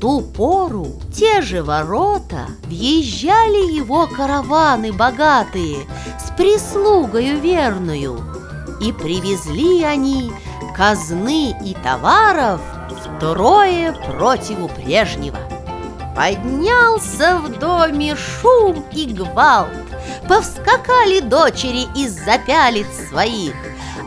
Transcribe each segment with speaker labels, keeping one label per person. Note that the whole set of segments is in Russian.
Speaker 1: Ту пору те же ворота въезжали его караваны богатые с прислугою верную, и привезли они казны и товаров втрое противу прежнего. Поднялся в доме шум и гвалт, Повскакали дочери из-за пялиц своих,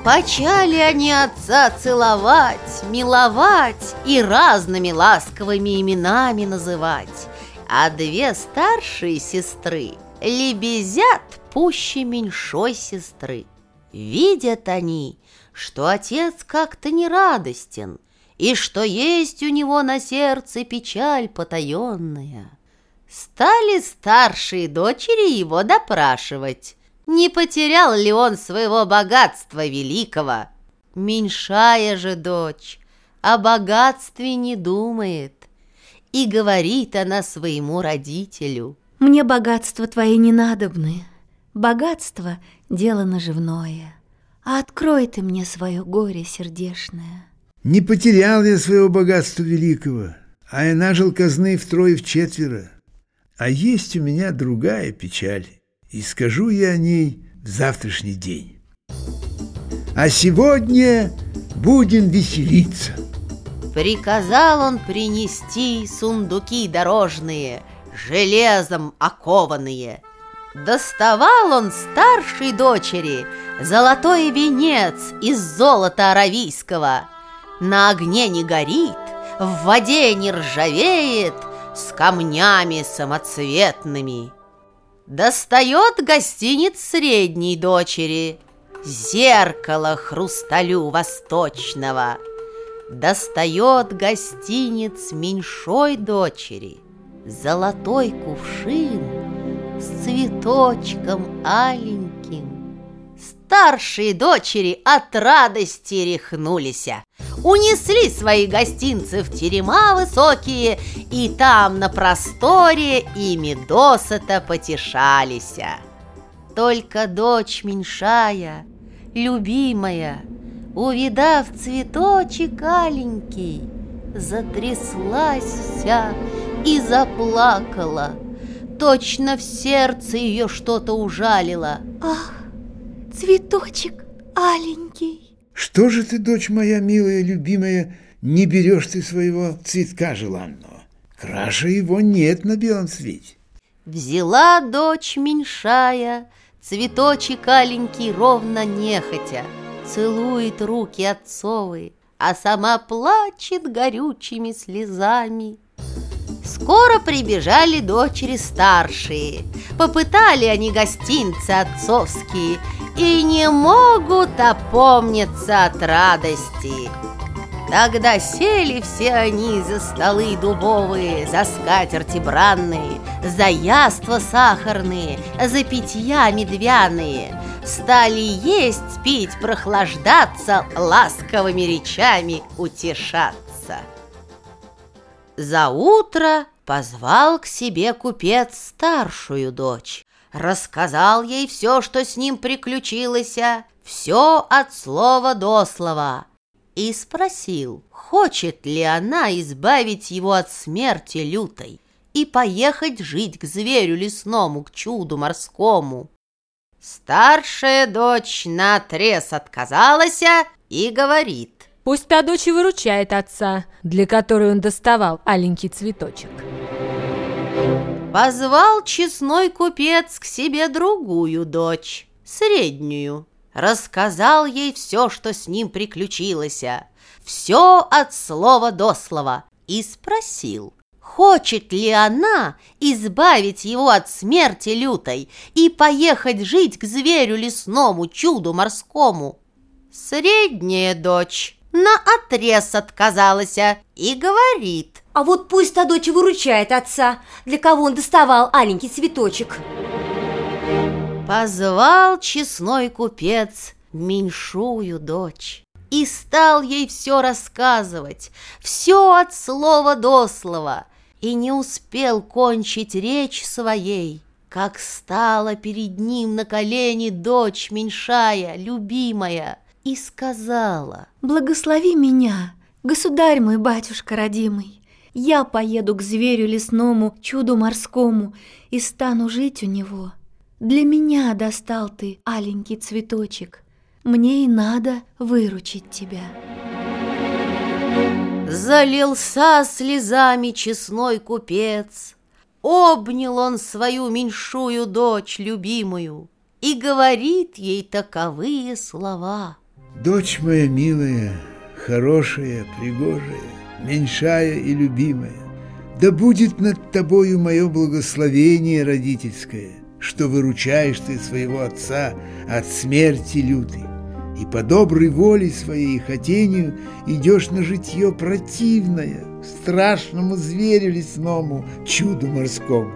Speaker 1: Почали они отца целовать, миловать И разными ласковыми именами называть. А две старшие сестры лебезят пуще меньшой сестры. Видят они, что отец как-то нерадостен, И что есть у него на сердце печаль потаенная. Стали старшие дочери его допрашивать, не потерял ли он своего богатства великого. Меньшая же дочь о богатстве не думает, и говорит она своему родителю.
Speaker 2: «Мне богатства твои не надобны, богатство — дело наживное, а открой ты мне свое горе сердешное».
Speaker 3: Не потерял я своего богатства великого, а я нажил казны втрое в четверо. А есть у меня другая печаль, и скажу я о ней в завтрашний день. А сегодня будем веселиться.
Speaker 1: Приказал он принести сундуки дорожные, железом окованные. Доставал он старшей дочери золотой венец из золота аравийского. На огне не горит, в воде не ржавеет, с камнями самоцветными. Достает гостиниц средней дочери Зеркало хрусталю восточного. Достает гостиниц меньшой дочери Золотой кувшин с цветочком аленьким. Старшие дочери от радости рехнулись унесли свои гостинцы в терема высокие, и там на просторе ими досыта потешались. Только дочь меньшая, любимая, увидав цветочек аленький, затряслась вся и заплакала. Точно в сердце ее что-то ужалило.
Speaker 2: Ах, цветочек аленький!
Speaker 3: Что же ты, дочь моя милая, любимая, не берешь ты своего цветка желанного? Краше его нет на белом свете.
Speaker 1: Взяла дочь меньшая, цветочек аленький ровно нехотя, Целует руки отцовы, а сама плачет горючими слезами. Скоро прибежали дочери старшие, попытали они гостинцы отцовские и не могут опомниться от радости. Тогда сели все они за столы дубовые, за скатерти бранные, за яства сахарные, за питья медвяные. Стали есть, пить, прохлаждаться, ласковыми речами утешаться. За утро позвал к себе купец старшую дочь рассказал ей все, что с ним приключилось, все от слова до слова, и спросил, хочет ли она избавить его от смерти лютой и поехать жить к зверю лесному, к чуду морскому. Старшая дочь наотрез отказалась и говорит.
Speaker 4: Пусть та дочь и выручает отца, для которой он доставал аленький цветочек.
Speaker 1: Позвал честной купец к себе другую дочь, среднюю. Рассказал ей все, что с ним приключилось, все от слова до слова, и спросил, хочет ли она избавить его от смерти лютой и поехать жить к зверю лесному, чуду морскому. Средняя дочь на отрез отказалась и говорит.
Speaker 5: А вот пусть та дочь выручает отца, для кого он доставал аленький цветочек.
Speaker 1: Позвал честной купец меньшую дочь и стал ей все рассказывать, все от слова до слова, и не успел кончить речь своей, как стала перед ним на колени дочь меньшая, любимая – и сказала
Speaker 2: «Благослови меня, государь мой, батюшка родимый, Я поеду к зверю лесному, чуду морскому, и стану жить у него. Для меня достал ты, аленький цветочек, мне и надо выручить тебя.
Speaker 1: Залился слезами честной купец, Обнял он свою меньшую дочь любимую И говорит ей таковые слова.
Speaker 3: Дочь моя милая, хорошая, пригожая, Меньшая и любимая, Да будет над тобою мое благословение родительское, Что выручаешь ты своего отца от смерти лютой и по доброй воле своей и хотению идешь на житье противное, страшному зверю лесному, чуду морскому.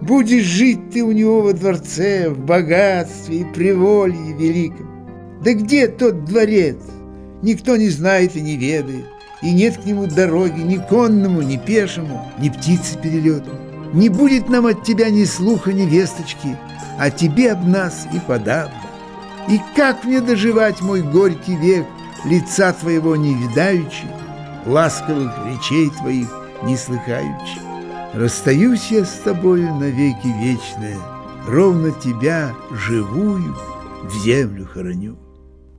Speaker 3: Будешь жить ты у него во дворце, в богатстве и приволье великом. Да где тот дворец? Никто не знает и не ведает, и нет к нему дороги ни конному, ни пешему, ни птицы перелетной. Не будет нам от тебя ни слуха, ни весточки, а тебе об нас и подавно. И как мне доживать мой горький век, лица твоего не видаючи, ласковых речей твоих не слыхаючи? Расстаюсь я с тобою навеки вечные, ровно тебя, живую, в землю хороню.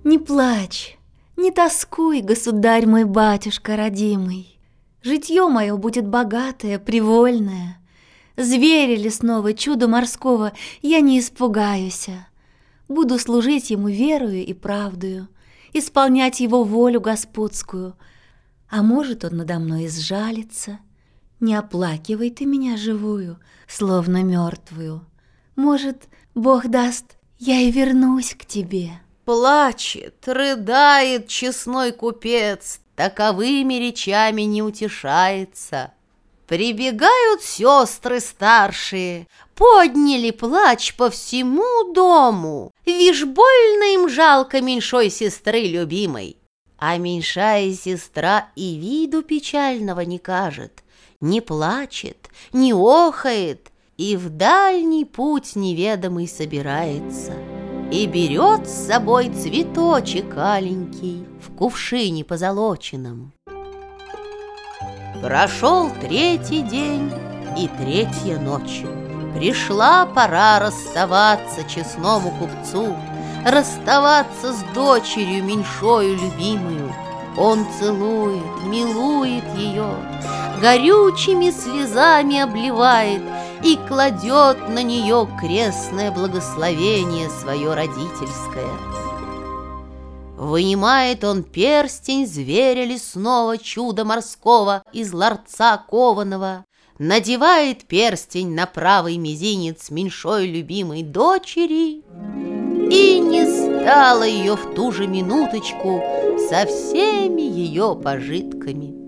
Speaker 2: Не плачь, не тоскуй, государь мой батюшка родимый. Житье мое будет богатое, привольное. Зверя лесного, чудо морского я не испугаюсь. Буду служить ему верою и правдою, исполнять его волю господскую. А может, он надо мной изжалится. Не оплакивай ты меня живую, словно мертвую. Может, Бог даст, я и вернусь к тебе.
Speaker 1: Плачет, рыдает честной купец, таковыми речами не утешается. Прибегают сестры старшие, подняли плач по всему дому. Вишь, больно им жалко меньшой сестры любимой. А меньшая сестра и виду печального не кажет, не плачет, не охает, и в дальний путь неведомый собирается. И берет с собой цветочек аленький в кувшине позолоченном. Прошел третий день и третья ночь. Пришла пора расставаться честному купцу, Расставаться с дочерью меньшою любимую. Он целует, милует ее, Горючими слезами обливает И кладет на нее крестное благословение свое родительское. Вынимает он перстень зверя лесного, чуда морского, из ларца кованого, надевает перстень на правый мизинец меньшой любимой дочери, и не стало ее в ту же минуточку со всеми ее пожитками.